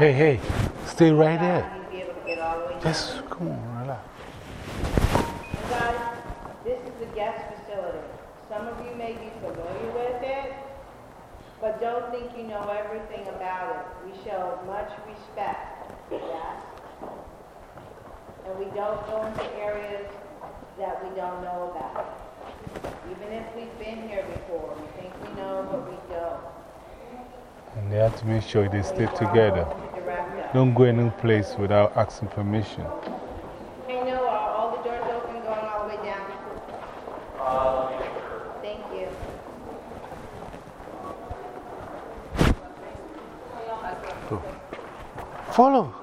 Hey, hey, stay right there. You'd be able to get all the way down. Just come on, relax. Guys, this is the guest facility. Some of you may be familiar with it, but don't think you know everything about it. We show much respect, yes? And we don't go into areas that we don't know about. Even if we've been here before, we think we know, but we don't. And they have to make sure they stay together. To direct us. Don't go any place without asking permission. Hey, Noah, uh, are all the doors open going all the way down? Thank you. Follow.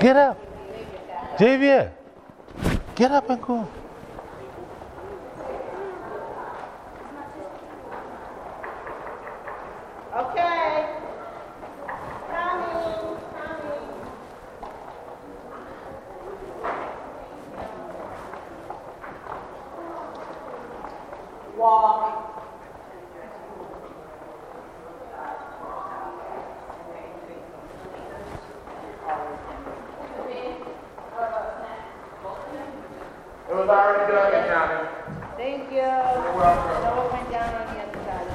Get up. Javier, get up and go. Okay. Coming, coming. Walk. It was already done in county. Thank you. You're welcome. Noah went down on the other side.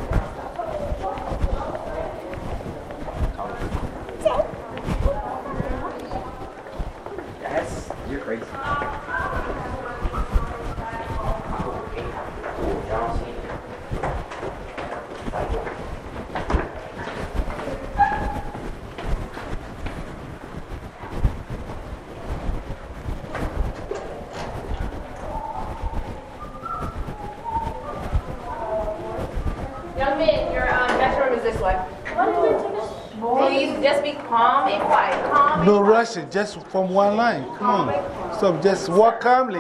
That's, you're crazy. Young man, your um, next room is this way. Please just be calm and quiet. Calm and No quiet. rushing, just from one line. Come on. So just walk calmly.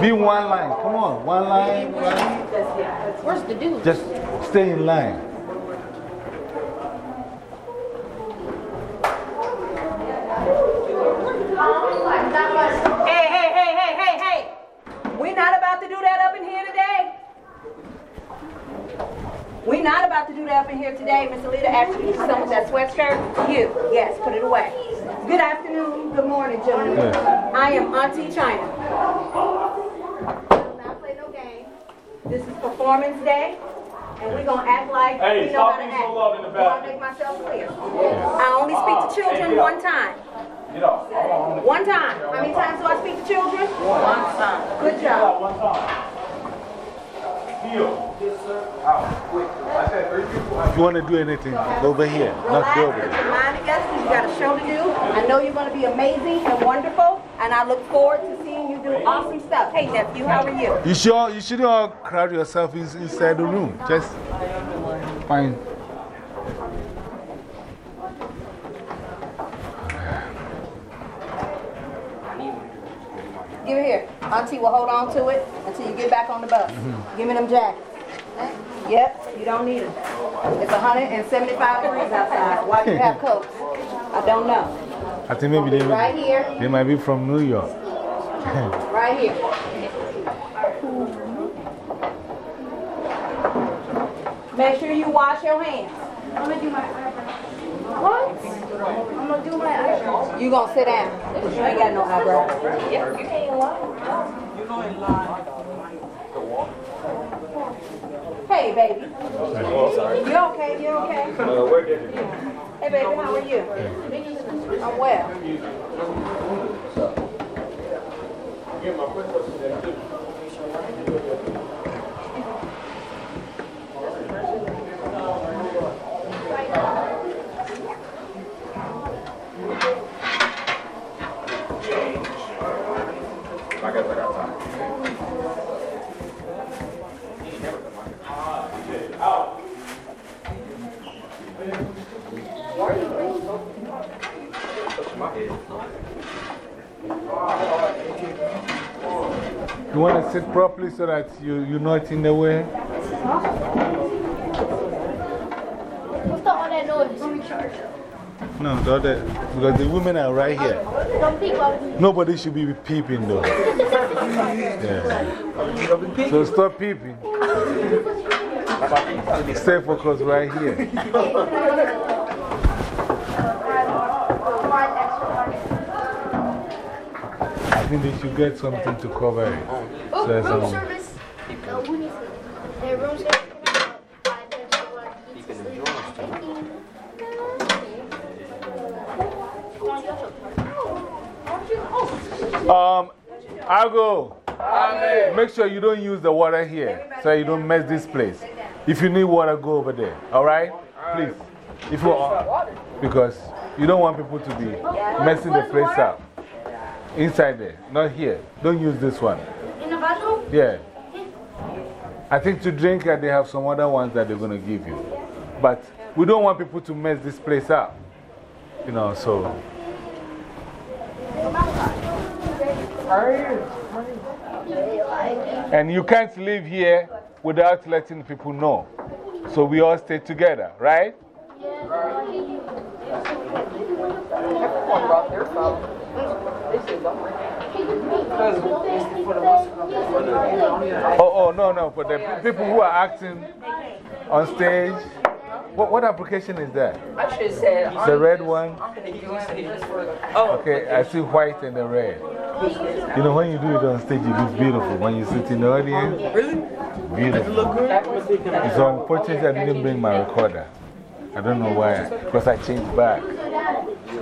Be one line. Come on. One line. Where's the dude? Just stay in line. Hey, hey, hey, hey, hey, hey. We're not about to do that up in here today. We're not about to do that up in here today. Mr. Leader asked you to some with that sweatshirt. You, yes, put it away. Good afternoon, good morning, gentlemen. I am Auntie China. Not play no game. This is performance day, and we're going to act like Hey, we know how stop to being act. so loud in the Do I back. make myself clear? I only speak to uh-huh. children one time. Get up. One time. How many times do I speak to children? One time. Good job. One time. He Yes, sir. Out, quick. I said three people. If you want to do anything, over here, not go over there. your mind together, 'cause you got a show to do. I know you're going to be amazing and wonderful, and I look forward to seeing you do awesome stuff. Hey, nephew, how are you? You, sure, you shouldn't all crowd yourself inside the room. Just find. Give it here. Auntie will hold on to it until you get back on the bus. Mm-hmm. Give me them jackets. Yep, you don't need them. It's 175 degrees outside. Why do you have coats? I don't know. I think maybe they, Right here, they might be from New York. right here. Make sure you wash your hands. I'm gonna do my eyebrows. What? I'm gonna do my eyebrows. You gonna sit down? You ain't got no eyebrows. You know in line. Hey, baby. You okay? You okay? Hey, baby, how are you? I'm well. I You want to sit properly so that you, you're not in the way? What's the all that noise? Let me charge. No, the other, because the women are right here. Don't peek about me. Nobody should be peeping though. Yeah. So stop peeping. Stay focused right here. think they should get something to cover it. Oh, So it's, room um, service. No, who needs it? Hey, room service. Five minutes for one. Eat to sleep. Thank you. Come on, you also- Um, I'll go. Make sure you don't use the water here so you don't mess this place. If you need water, go over there. All right? Please. If you are, because you don't want people to be messing the place up. Inside there, not here. Don't use this one. In the bathroom? Yeah. Hmm. I think to drink, they have some other ones that they're going to give you. But we don't want people to mess this place up. You know, so. And you can't live here without letting people know. So we all stay together, right? Oh, oh, no, no. For the people who are acting on stage, what, what application is that? I should say The red one? oh, Okay, I see white and the red. You know, when you do it on stage, it looks beautiful. When you sit in the audience, really? beautiful. It's unfortunate I didn't bring my recorder. I don't know why, because I changed back.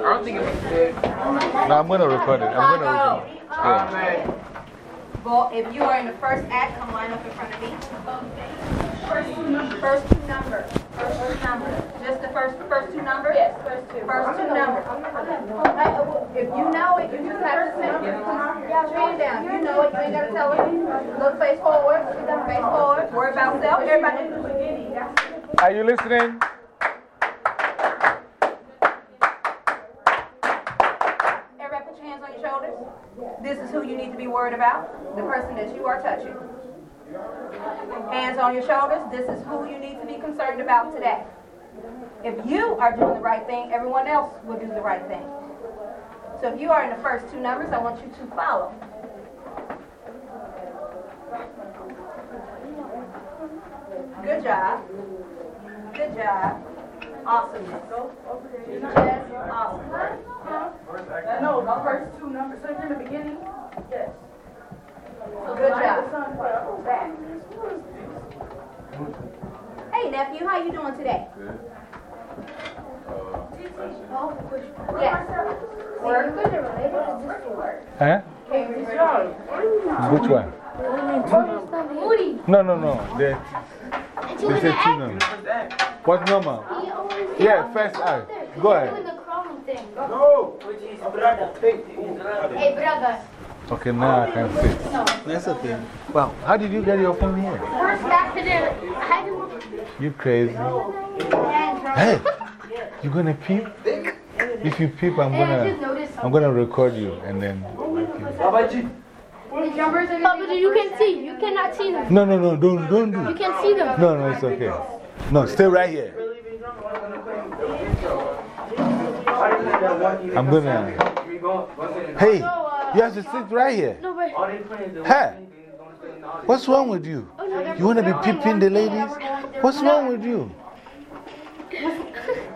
I don't think it was good. No, I'm going to record it. I'm going to record it. Yeah. Well, if you are in the first act, come line up in front of me. First two numbers. First two numbers. First two numbers. Just the first, first two numbers? Yes, first two. First two numbers. Hey, uh, If you know it, you just have to say it. Stand down. You know it, you ain't got to tell it. Look face forward. Face forward. Worry about self. Everybody. Are you listening? Everybody put your hands on your shoulders. This is who you need to be worried about. The person that you are touching. Hands on your shoulders. This is who you need to be concerned about today. If you are doing the right thing, everyone else will do the right thing. So if you are in the first two numbers, I want you to follow. Good job. Good job. Awesome. Yes, awesome. No, the first two numbers, so in the beginning, yes. Good job. Son, back. Hey oh, nephew, how you doing today? Yes. Were you guys are? What is this for? Huh? Which one? Moody. No, no, no. They, It's they doing say the two numbers. What number? Yeah, first act. Go ahead. Doing the crawling thing. No. Hey, brother. Okay, now I can see. That's okay. Wow, how did you get your phone here? Where's back to the. How do You crazy. Hey, you gonna peep? If you peep, I'm gonna, I'm gonna record you and then. Papa, you can see. You cannot see them. No, no, no, don't, don't do You it. can see them. No, no, it's okay. No, stay right here. I'm gonna. Hey, you have to sit uh, right here. Hey, what's wrong with you? Oh, you wanna be peeping the ladies? What's wrong with you?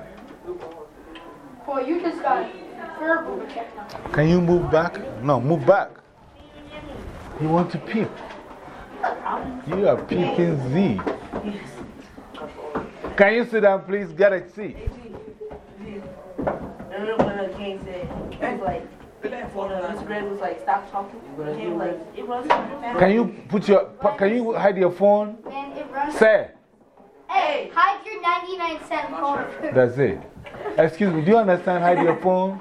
Boy, you just got verbal. Can you move back? No, move back. You want to peep. You are peeping Z. Can you sit down, please? Get a seat. And then when came said, it was like, you know, Miss Greg was like, stop talking. He like, it was. Can you put your, can you hide your phone? Man, it runs. Say, Hey, hide your 99 cent phone. that's it. Excuse me, do you understand hide your phone?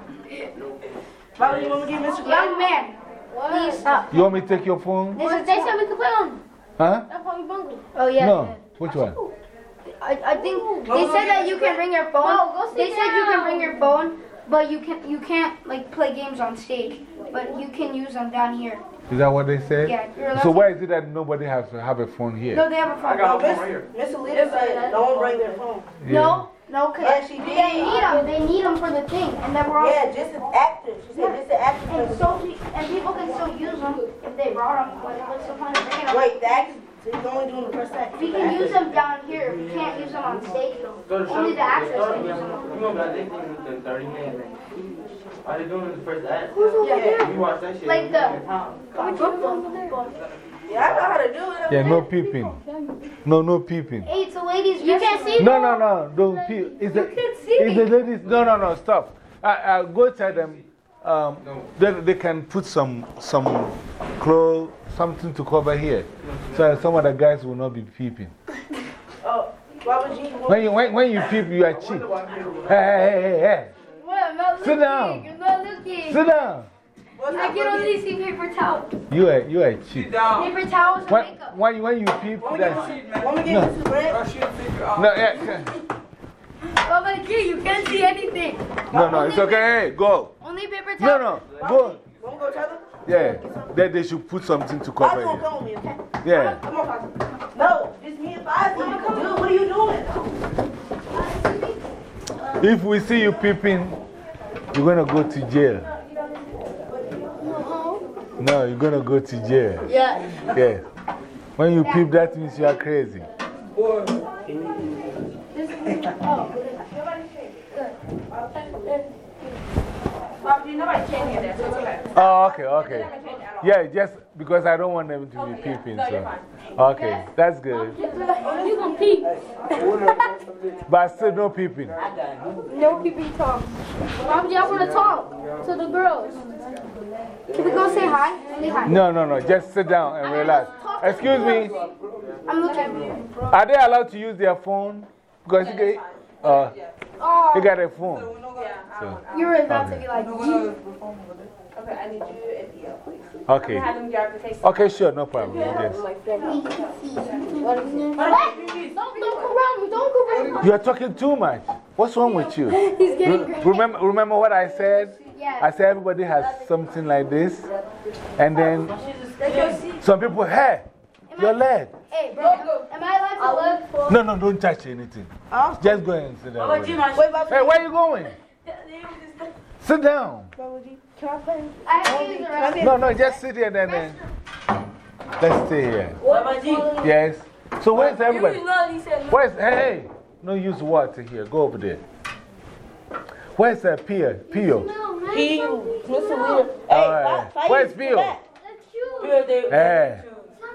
Bobby, you want me to get Mr. Young man, please stop. You want me to take your phone? They said, they said we could play on. Huh? That's why we bungled. Oh, yeah. No. Which one? I, I think they said that you can bring your phone. they said you can bring your phone, but you can you can't like play games on stage. But you can use them down here. Is that what they said? Yeah, So why is it that nobody has to have a phone here? No, they have a phone. No, Miss, Miss Alita said, don't bring their phone. No, no, cause Yeah, she they need them. They need them for the thing, and then we're all. Yeah, just an actor. She said, just an actor. And so pe- and people can still use them if they brought them. But what's the point of bringing them? Wait, the actor, he's only doing the first act. We can use them down here. We can't use them on stage though. Only the actors can use them. You know about they think within 30 minutes. Are they doing the first act? Yeah. You watch that shit. Like the. Yeah, I know how to do it. Yeah, no peeping. No, no peeping. Hey, it's the ladies. You can't see No, no, no, don't peep. It's the, it's the ladies. No, no, no, stop. I, I go tell them um, they, they can put some, some clothes, something to cover here. So some of the guys will not be peeping. Oh, Bobby G, When you, when, when you peep, you are cheap. Hey, hey, hey, hey, What? Not Sit looking. down. I'm not looking. hey. Sit down. I can only see paper towels. You are, you are cheap. Paper towels and When, makeup. when, when you peep, that's. want me to get Mr. Greg? No, yeah, my god, you can't see anything. no, no, it's okay. Hey, go. Only paper No, towels. no, go. Want to go, Tyler? Yeah, they, they should put something to cover gonna it. come me, okay? Yeah. Come on, Bobby. No, it's me and Bobby. Dude, what are you doing? If we see you peeping, you're going to go to jail. No, you're going to go to jail. Yeah. Yes. When you peep, that means you are crazy. Bobby, nobody came here, that's okay. Oh, okay, okay. Yeah, just because I don't want them to be peeping. So. Okay, that's good. Oh, you gonna peep. But still no peeping. No peeping Tom. Bobby, I wanna talk to the girls. Can we go say hi? Say hi. No, no, no. Just sit down and relax. Excuse me. I'm looking. Are they allowed to use their phone? Because you get, uh, Oh, you got a phone. So, you're about to be like, Okay, I need you at the, please. okay. Have them grab the case. Okay, sure, no problem. Yes. What? Don't, don't go around me. Don't go around me. You are talking too much. What's wrong with you? He's getting Re- great. remember, remember what I said? I said everybody has something like this. And then some people, hey, your leg. Hey, bro. Am I allowed to look? No, no, don't touch anything. Just go and sit down. over. Wait, Hey, where are you going? Sit down. I have to use the restroom. No, no, just sit here then. then. Let's stay here. Yes. So where's everybody? Where's, hey, hey, no use water here. Go over there. Where's uh, Pio? Pio? He, Mr. Leader. Hey, All right. why- why Where's you Pio? back? That's you. Hey.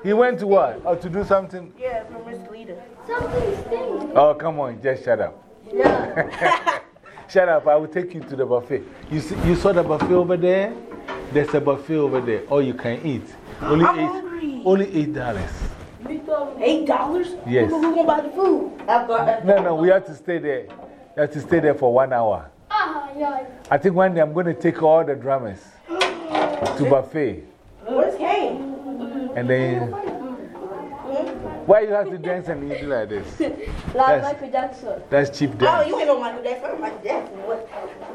He went to what? Oh, to do something? Yeah, from Mr. Leader. Something stinks. Oh, come on, just shut up. Yeah. shut up, I will take you to the buffet. You, see, you saw the buffet over there? There's a buffet over there. All you can eat. Only eight, only eight dollars. Eight dollars? Yes. Who gonna buy the food? I've got. No, no, we have to stay there. You have to stay there for one hour. Ah, I think one day I'm going to take all the drummers to buffet. Where's Kane? And then, why you have to dance and eat like this? Like That's- Michael Jackson. That's cheap dance. Oh, you ain't no Michael Jackson. Michael Jackson. What?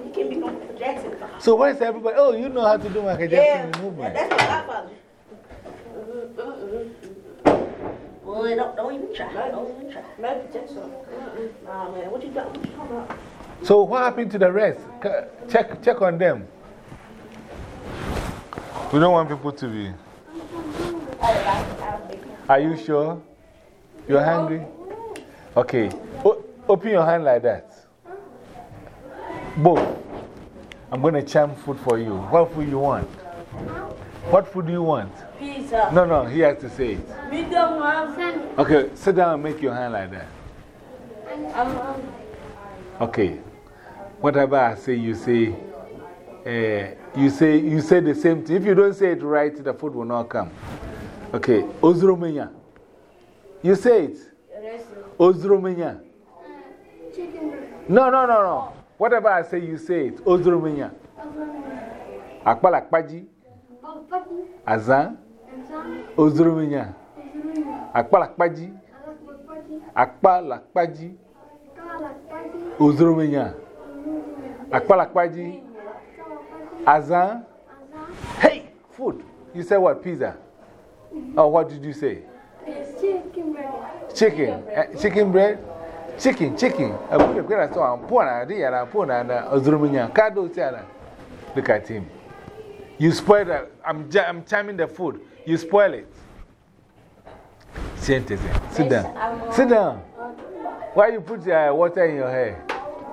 You can't be no Michael Jackson. So, where's everybody? Oh, you know how to do Michael Yeah, movement. that's my godfather. Mm-hmm, mm-hmm, mm-hmm. Boy, don't, don't even try. Don't even try. Michael Jackson. Nah, man, what you got? What you talking about? So, what happened to the rest? Check, check on them. We don't want people to be. Are you sure? You're hungry? Okay. O open your hand like that. Both. I'm going to chant food for you. What food you want? What food do you want? Pizza. No, no, he has to say it. Medium one. Okay, sit down and make your hand like that. I'm, Okay. Whatever I say, you say, uh, you say, you say the same thing. If you don't say it right, the food will not come. Okay. Ozromenya. You say it. Ozromenya. No, no, no, no. Whatever I say, you say it. Ozromenya. Akpalakpaji. Azan. Ozromenya. Akpalakpaji. Akpalakpaji. Ozromenya. Akpalakpaji. Azan. Hey, food. You said what? Pizza? Oh, what did you say? Chicken. Eh, chicken bread? Chicken, chicken. I put a great poor and I am poor and Ozromenya. Kado Tiana. Look at him. You spoil it. I'm, I'm timing the food. You spoil it. Sit down. Sit down. Why you put uh, water in your hair?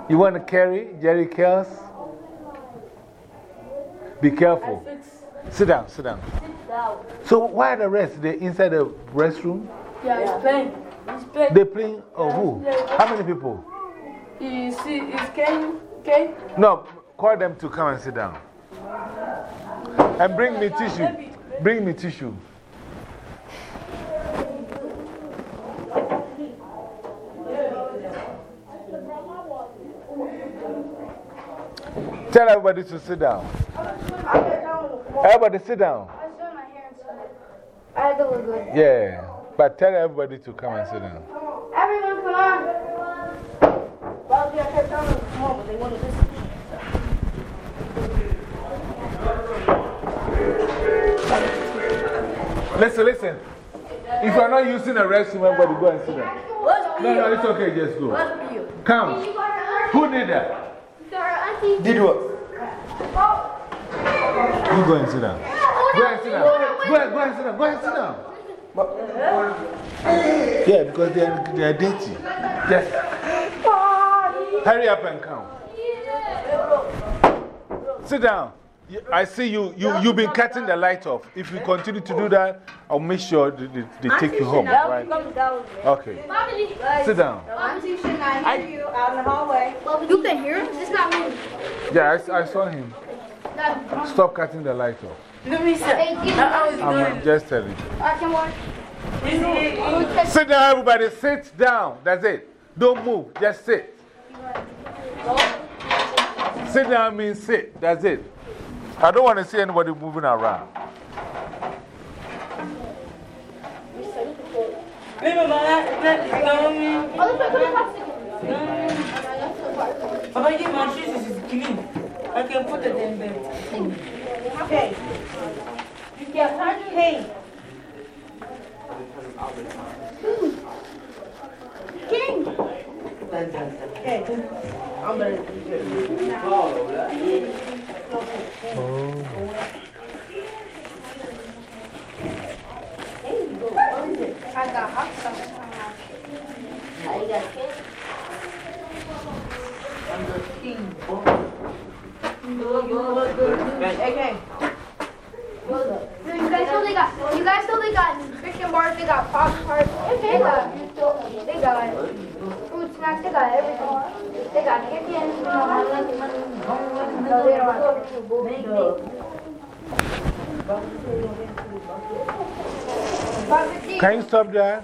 You want to carry Jheri curls? Be careful. Sit down, sit down. So, why the rest? They inside the restroom? yeah, it's playing. It's playing. They playing or who? How many people? You see, it's Kane. Kane? No, call them to come and sit down. And bring me tissue. Bring me tissue. Tell everybody to sit down. Everybody sit down. I had to look good. Yeah, but tell everybody to come and sit down. Everyone, come on. Well, yeah, I kept telling them to come on, but they wouldn't listen. Listen, listen. If you're not using a restroom, everybody go and sit down. No, no, it's okay, just go. Come. Who did that? Did what? You go and sit down. Go and sit down. Go ahead, go ahead, sit down. Go ahead, sit down. Yeah, because they are, they are dirty. Just hurry up and come. Sit down. I see you, you, you've been cutting the light off. If you continue to do that, I'll make sure they, they, they take you home. Right? Okay. Sit down. Auntie, should I hear you out in the hallway? You can hear him? It's not me. Yeah, I, I saw him. Stop cutting the light off. Let me see. Hey, give me. Just telling you. I can watch. Sit down, everybody. Sit down. That's it. Don't move. Just sit. Sit down means sit. That's it. I don't want to see anybody moving around. Remember that? That is going Papa, give my shoes is clean. I can put it in there. Okay. Yeah, hey. Okay. I'm gonna. I got hot sauce. Okay. You guys know they got, you guys know they got nutrition bars, they got pop tarts, they got, they got fruit snacks, they got everything. They got chicken, you know, no, they don't have Five fifteen. Can you stop there?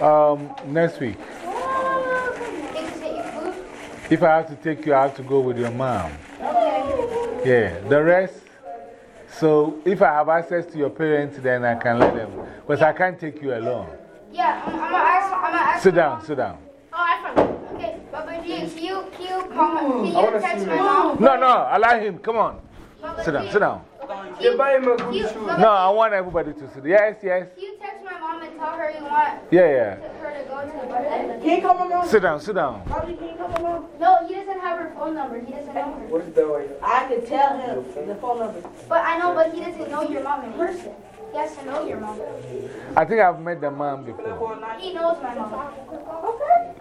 Um, next week. Things to get you food? If I have to take you, I have to go with your mom. Yeah, the rest. So if I have access to your parents, then I can let them. Because I can't take you alone. Yeah, I'm, I'm gonna ask, I'm gonna ask. Sit down, sit down. Oh, I forgot. Okay, but but can you, can you, can my, can you text my mom? No, no, allow him. Come on. Baba, Sit down, sit down. you- buy him you- No, I want everybody to sit. Yes, yes. Can you text my mom and tell her you want Yeah, yeah. her to go to the buffet? Can you come along? Sit down, sit down. Bobby, can you come along? No, he doesn't have her phone number. He doesn't know her. What is that way? I can tell him the phone number. But I know, but he doesn't know your mom in person. He has to know your mom. I think I've met the mom before. He knows my mom.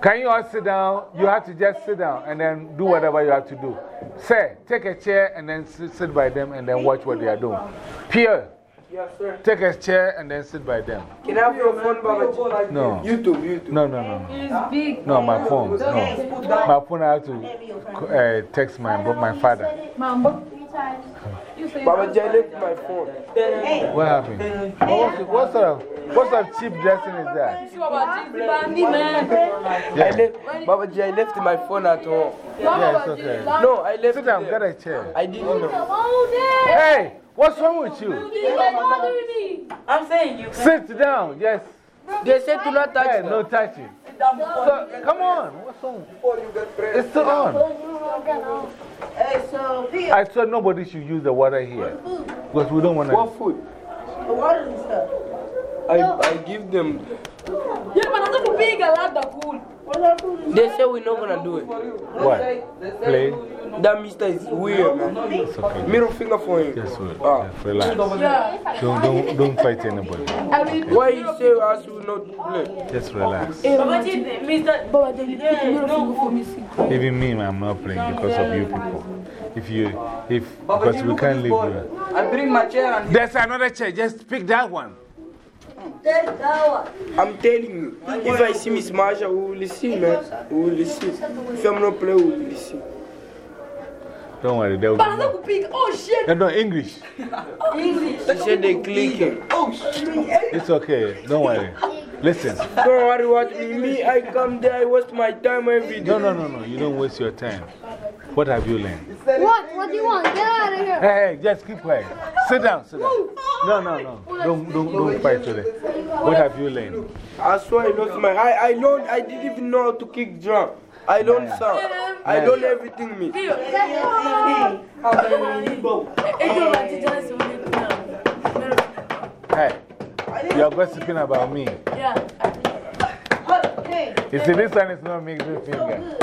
Can you all sit down? You have to just sit down and then do whatever you have to do. Say, take a chair and then sit, sit by them and then watch what they are doing. Pierre, Yes, sir. take a chair and then sit by them. Can I have your phone, Baba? No. YouTube, YouTube. No, no, no. no. No, my phone. No. My phone, I have to uh, text my, my father. Three times. Baba Jai left my phone. What happened? What, what, sort of, what sort of cheap dressing is that? I left, Baba Jai left my phone at home. Yeah, it's okay. No, I left Sit down, it get there. a chair. I didn't know. Hey, what's wrong with you? I'm saying you. Sit down, yes. They said to not touch Hey, them. no touching. So, come on, what's wrong? It's still on. Hey, so, I said nobody should use the water here. Because we don't want to. What food? the water and stuff. I, I give them. Yeah, but I'm not kupiga labda cool. What's our food? They say we're not gonna do it. What? Play? That mister is weird, man. It's okay. Middle finger for him. Just, wait. Ah. Just relax. Yeah. Don't, don't, don't fight anybody. Why you say us will not play? Just relax. Baba G, Mr. Baba G, yeah, no for me. Even me, I'm not playing because of you people. If you, if, because we can't leave you. I bring my chair and There's another chair, just pick that one. I'm telling you, if I see Miss Marsha, we will listen, man. We will listen. If I'm not playing, we will listen. Don't worry, there will But I'm be not more. kupiga. Oh shit. No, no, English. She said they clicking. It's okay, don't worry. Listen. Don't worry what me, me, I come there, I waste my time every day. No, no, no, no, you don't waste your time. What have you learned? What? What do you want? Get out of here. Hey, hey, just keep quiet. Sit down, sit down. No, no, no. Don't, don't, don't fight with it. What have you learned? I swear I lost my, I, I learned, I didn't even know how to kick drum. I learned sound. I learned everything, me. Hey, you're gossiping about me. Yeah. You see, this one is not middle finger.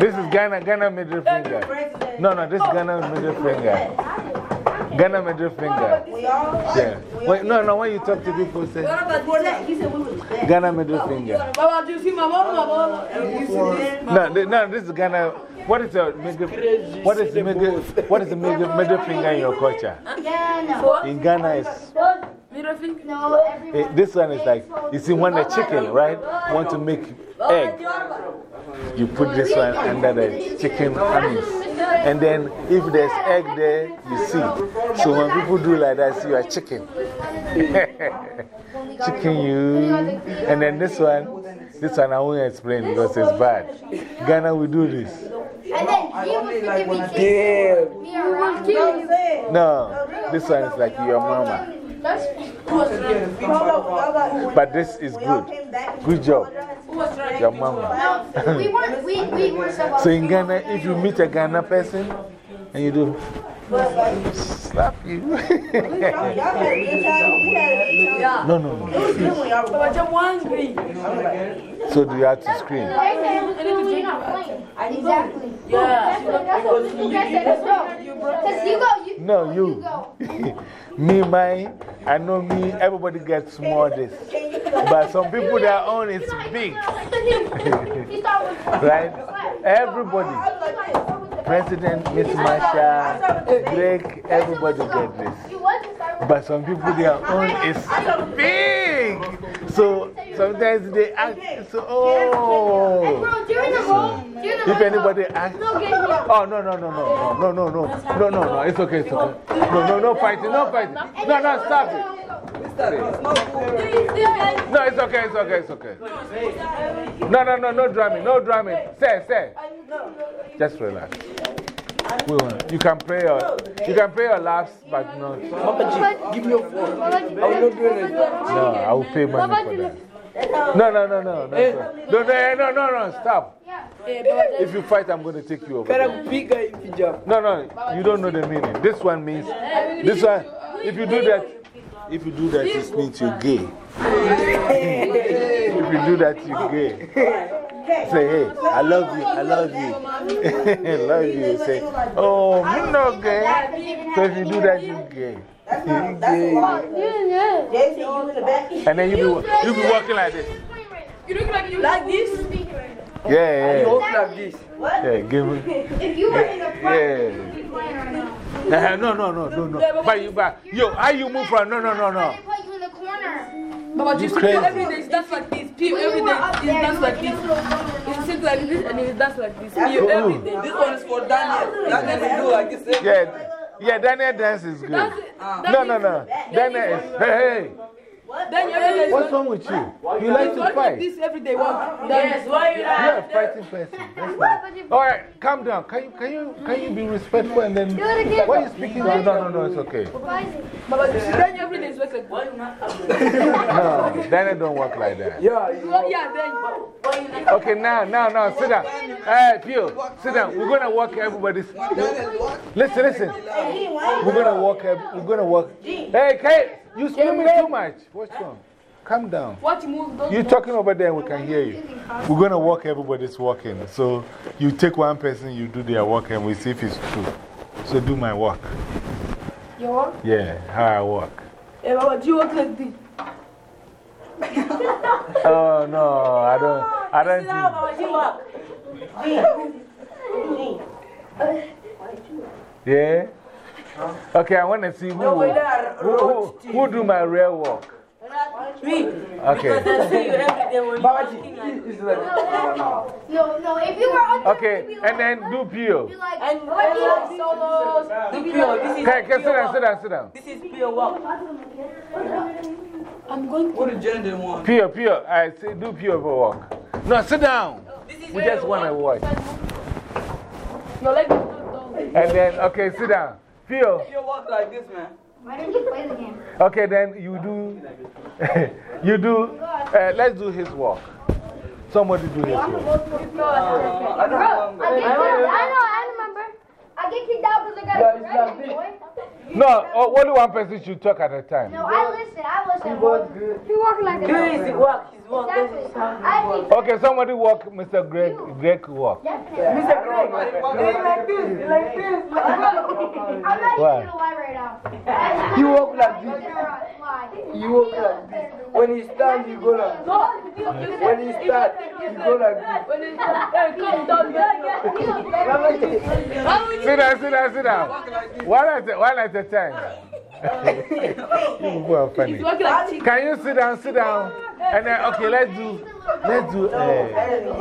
This is Ghana, Ghana middle finger. No, no, this is Ghana middle finger. Ghana middle finger. Yeah. Wait, no, no, when you talk to people, say Ghana middle finger. Baba, do you see my mom? My mom. No, th- no, this is Ghana. What is your middle, what is the middle, what is the middle, middle finger in your culture? In Ghana, is Middle finger. No, everyone. eh, this one is like, you see, when the chicken, right, want to make egg, you put this one under the chicken armies. And then if there's egg there, you see. So when people do like that, see your chicken. chicken you. And then this one, this one I won't explain because it's bad. Ghana, we do this. And then he was to give me kids. Damn. Me around. No, this one is like your mama. That's But this is good. Good job. Your mama. No, we weren't, we, we were so So in Ghana, if you meet a Ghana person and you do, slap you. no, no, no. Baba G, I'm hungry. So do you have to scream? Exactly. Yeah. You go, you, No, you. go. me, mine, I know me, everybody gets small this. But some people, their own is big. right? Everybody. President, Miss Marsha, Greg, everybody get this. But some people, their own is big. So sometimes they act so, oh. If anybody asks, oh, no, no, no, no, no, no, no, no, no, no, no, it's okay, it's okay. No, no, no fighting, no fighting. No, no, stop it. Yesterday. No, it's okay, it's okay, it's okay. No, no, no, no drumming, no drumming. Say, say. Just relax. You can play your, you can play your laughs, but not. Papa give me your phone. I will not do anything. No, I will pay money for that. No, no, no, no. No, eh? no, no, eh, no, no, no, stop. If you fight, I'm going to take you over. There. pica pijama. No, no, you don't know the meaning. This one means, this one, if you do that, if you do that, it means you're gay. if you do that, you're gay. Say, hey, I love you, I love you. I love you. Say, oh, me not gay. So if you do that, you're gay. You're gay. Jason, you in the back. And then you be, you be walking like this. You look like you like this? Yeah, yeah. You Walk like this. Yeah, give me. If you were in the front, Yeah. you'd be playing right now. Uh, no, no, no, no, no. But you, but, yo, how you move from? No, no, no, no. They put you in the corner. Baba, You just every day, it's dance like this. Peel every day, it's dance like this. It sits like this and it dance like this. Peel every day. This one is for Daniel. Daniel will do like this. Yeah, yeah, Daniel dance is good. No, no, no. Daniel is, hey, hey. Then every day, What's wrong with you? You like to like fight. this every day. One. Ah, yes, why you You're a fighting person. All right, calm down. Can you, can you, can you be respectful and then. Do it again. Why are you speaking? No, no, no, no, it's okay. Why is it? Baba, then every day is like a. No, Daniel don't work like that. Yeah, you Well, yeah, then. Okay, now, now, now, sit down. Hey, Pio, sit down. We're going to walk everybody's. Listen, listen. We're going to walk, we're going to walk. Hey, Kate, you screaming too much. What's wrong? Calm down. What you move, those. You're talking over there, we can hear you. We're going to walk, everybody's walking. So you take one person, you do their work, and we see if it's true. So do my work. Your work? Yeah, how I work. Hey, Baba, do you work like this? Oh, no, I don't. I don't. Baba, you walk. Yeah? Okay, I want to see who, uh, who, who, who do my real work. Me. Okay. Because I see you every day you're Baba G, walking like it's. No, no, if you were on Okay, and then do Pio. be like, And Solos. the pure, this is Okay, okay, sit down, sit down, sit down. This is pure walk. I'm going What the gender want? Pio, Pio, I say do Pio for walk. No, sit down. This is We just want to watch. Your leg is not down. And then, okay, sit down. Pio, You walk like this, man. why didn't you play the game? okay, then you do, you do, uh, let's do his walk. Somebody do his walk. I don't remember. get kicked out. I know, I remember. I get kicked out because I got a Yeah, boy. No, oh, only one person should talk at a time. No, I listen, I listen. Was good. You walk like a This is walk. His walk. This Exactly. is how he I think Okay, somebody walk, Mr. Greg, Greg walk. Mr. Greg, like this, like this. I'm not even gonna lie right now. You walk like this. Why? You walk like this. When he stand, you go like this. When he stand, you go like this. When it's. Hey, come down. Baba G, Sit down, sit down, sit down. One at a, one at a time. you people are funny. Like. Can you sit down, sit down? And then, okay, let's do, let's do, uh,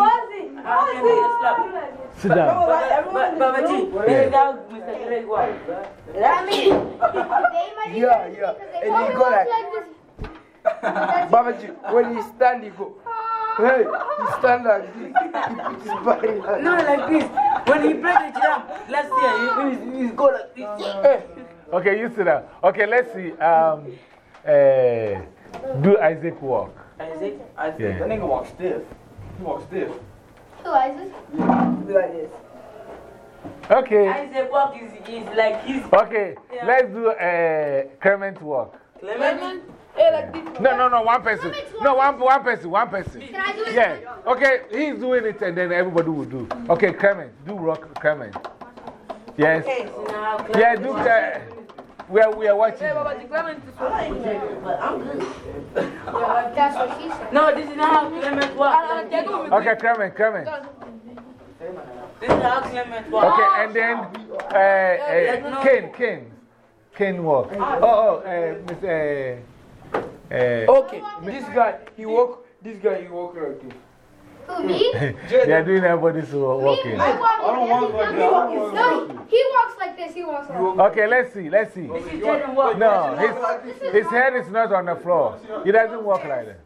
How can we slap? sit down. But, but, Baba G, this is how Mr. Greg walk. I mean, they might be Yeah, yeah. And told he go like- this. Baba G, when he stand, he go. Hey, he stand like this. He put his body like No, like this. When he play the drum last year, he, he, he go like this. Hey, Okay, you sit down. Okay, let's see. Um, uh, do Isaac walk. Isaac, Isaac. Yeah. nigga walks stiff. He walks stiff. Who Isaac? Be like this. Okay, Isaac walk is, is like his. okay, let's do uh, Clement walk. Clement. Hey, like this. No, no, no, one person. No, one, one person, one person. Can I do it? Yeah, okay, he's doing it and then everybody will do. Okay, Clement, do rock Clement. Yes. Okay, so now Clement. Yeah, do uh, we, are, we are watching. Hey, Baba, Clement is walking. But I'm good. That's what she said. No, this is not how Clement walk. They're going with Okay, Clement, Clement. This is how Clement walk. Okay, and then uh, uh, Ken, Ken. Ken walk. Oh, oh, uh, Miss, uh, uh, Okay, this guy, he walk, this guy, he walk like this. Who Who, me? they are doing everybody's walking. Me? I walk like this. No, he walks like this. He walks like this. Okay, let's see, let's see. No, his, his head is not on the floor. He doesn't walk like that.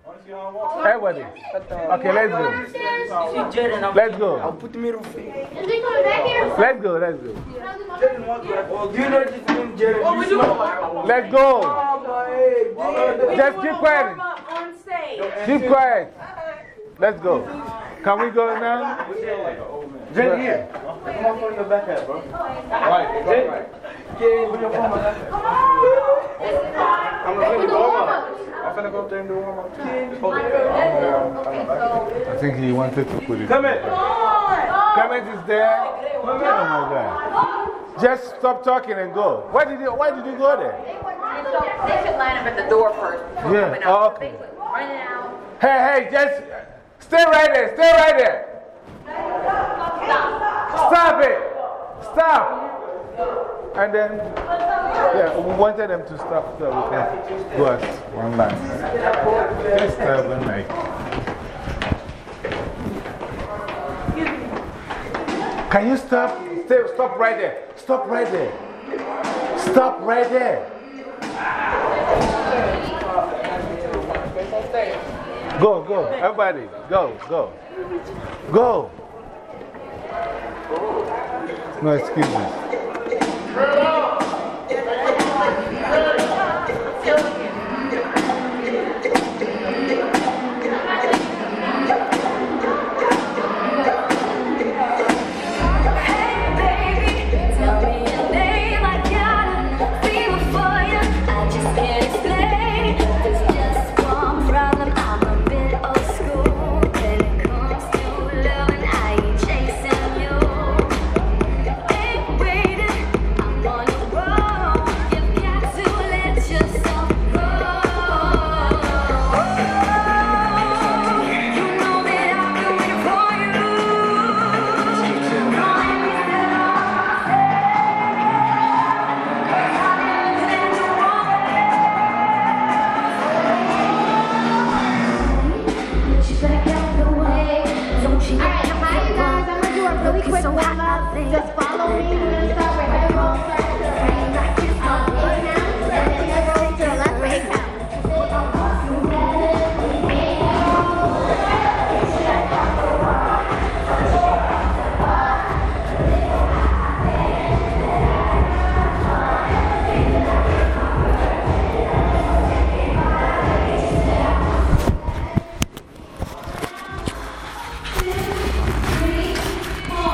Everybody. Okay, let's go. Let's go. Put me roof. Is he coming? Let's go, let's go. Do you know this name, Jeremy? Let's go. Just keep quiet. On stage. Keep quiet. Let's go. Can we go now? Jen here. Come on from your back head, bro. Right, Jen. Yeah, put your phone back. I'm gonna We do warm warm-ups. I'm finna go up there and do warm up. I think he wanted to put it. Come in. Clement is there. Oh my God. Just stop talking and go. Why did you, why did you go there? They should line up at the door first. Yeah, oh, okay. Basically, Running out. Hey, hey, just stay right there. Stay right there. Stop it. Stop. And then, yeah, we wanted them to stop so we can go as one line. Just tell them, like. Can you stop? Stay, stop right there. Stop right there. Stop right there. Go, go. Everybody, go, go. Go. No, excuse me.